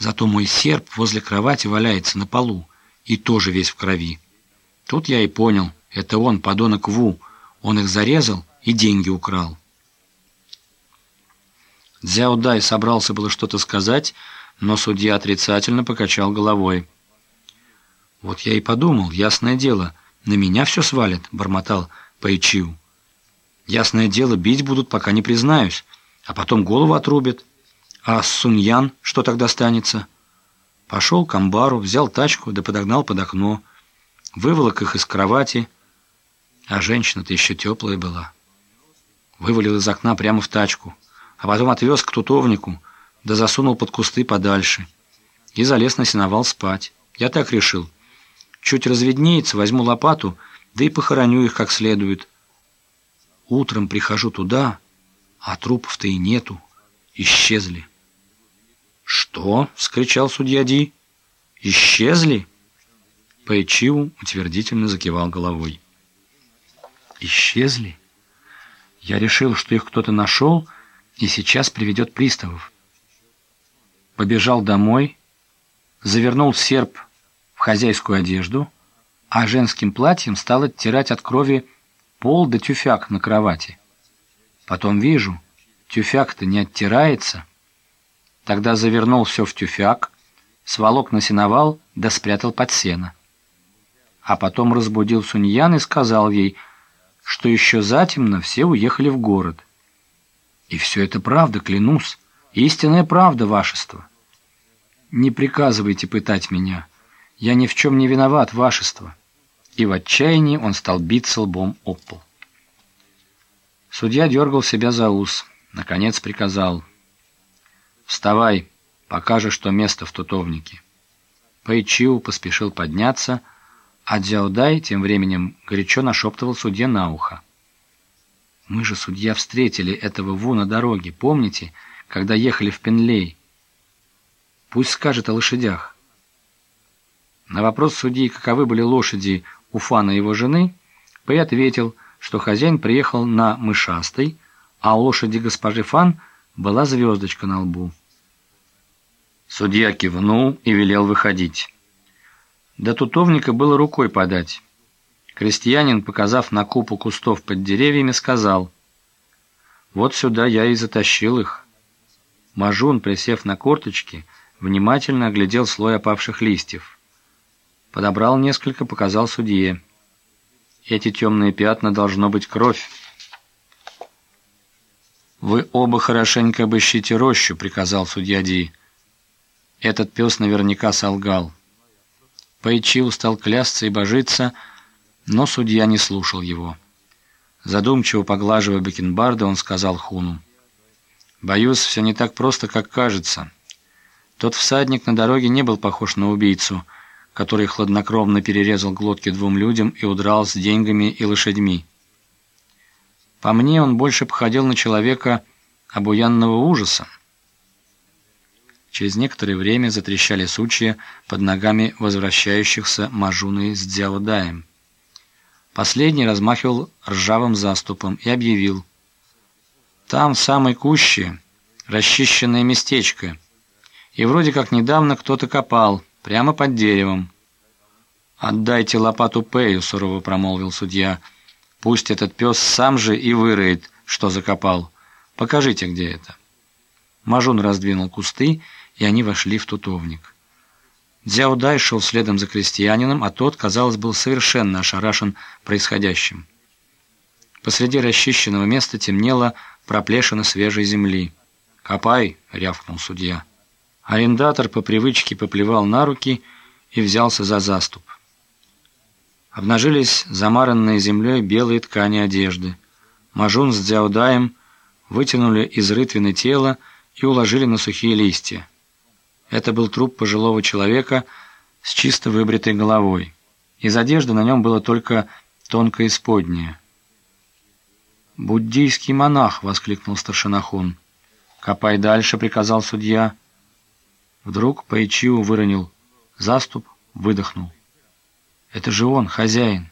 Зато мой серп возле кровати валяется на полу и тоже весь в крови. Тут я и понял, это он, подонок Ву. Он их зарезал и деньги украл. Дзяо Дай собрался было что-то сказать, но судья отрицательно покачал головой. «Вот я и подумал, ясное дело, на меня все свалит», — бормотал Пэйчиу. «Ясное дело, бить будут, пока не признаюсь, а потом голову отрубят. А Суньян что тогда станется?» Пошел к амбару, взял тачку, да подогнал под окно, выволок их из кровати, а женщина-то еще теплая была. Вывалил из окна прямо в тачку, а потом отвез к тутовнику, да засунул под кусты подальше и залез на сеновал спать. Я так решил. Чуть разведнеется, возьму лопату, да и похороню их как следует. Утром прихожу туда, а трупов-то и нету. Исчезли. «Что?» — вскричал судья Ди. «Исчезли?» Пэйчиу утвердительно закивал головой. «Исчезли?» Я решил, что их кто-то нашел и сейчас приведет приставов. Побежал домой, завернул серп в хозяйскую одежду, а женским платьем стал оттирать от крови пол да тюфяк на кровати. Потом вижу, тюфяк-то не оттирается. Тогда завернул все в тюфяк, сволок на сеновал да спрятал под сено. А потом разбудил Суньян и сказал ей, что еще затемно все уехали в город. И все это правда, клянусь, истинная правда, вашество. Не приказывайте пытать меня. Я ни в чем не виноват, вашество. И в отчаянии он стал биться лбом об пол. Судья дергал себя за ус. Наконец приказал. «Вставай, покажешь, что место в тутовнике». Пэйчиу поспешил подняться, а Дзяудай тем временем горячо нашептывал судье на ухо. «Мы же, судья, встретили этого Ву на дороге, помните, когда ехали в Пенлей? Пусть скажет о лошадях». На вопрос судьи, каковы были лошади у Фана и его жены, Пэй ответил, что хозяин приехал на мышастой, а у лошади госпожи Фан была звездочка на лбу. Судья кивнул и велел выходить. До тутовника было рукой подать. Крестьянин, показав на купу кустов под деревьями, сказал, «Вот сюда я и затащил их». Мажун, присев на корточки, внимательно оглядел слой опавших листьев. Подобрал несколько, показал судье. «Эти темные пятна должно быть кровь». «Вы оба хорошенько обыщите рощу», — приказал судья Ди. Этот пес наверняка солгал. Пайчил стал клясться и божиться, но судья не слушал его. Задумчиво поглаживая бакенбарда, он сказал Хуну. «Боюсь, все не так просто, как кажется. Тот всадник на дороге не был похож на убийцу, который хладнокровно перерезал глотки двум людям и удрал с деньгами и лошадьми. По мне, он больше походил на человека обуянного ужаса. Через некоторое время затрещали сучья под ногами возвращающихся Мажуны с Дзяодаем. Последний размахивал ржавым заступом и объявил. «Там, в самой куще, расчищенное местечко. И вроде как недавно кто-то копал, прямо под деревом». «Отдайте лопату Пэю», — сурово промолвил судья. «Пусть этот пес сам же и выроет, что закопал. Покажите, где это». Мажун раздвинул кусты, и они вошли в тутовник. Дзяудай шел следом за крестьянином, а тот, казалось, был совершенно ошарашен происходящим. Посреди расчищенного места темнело проплешина свежей земли. «Копай!» — рявкнул судья. Арендатор по привычке поплевал на руки и взялся за заступ. Обнажились замаранные землей белые ткани одежды. Мажун с Дзяудаем вытянули из рытвины тело и уложили на сухие листья. Это был труп пожилого человека с чисто выбритой головой. Из одежды на нем было только тонкое исподнее. «Буддийский монах!» — воскликнул старшинахун. «Копай дальше!» — приказал судья. Вдруг Пайчиу выронил заступ, выдохнул. «Это же он, хозяин!»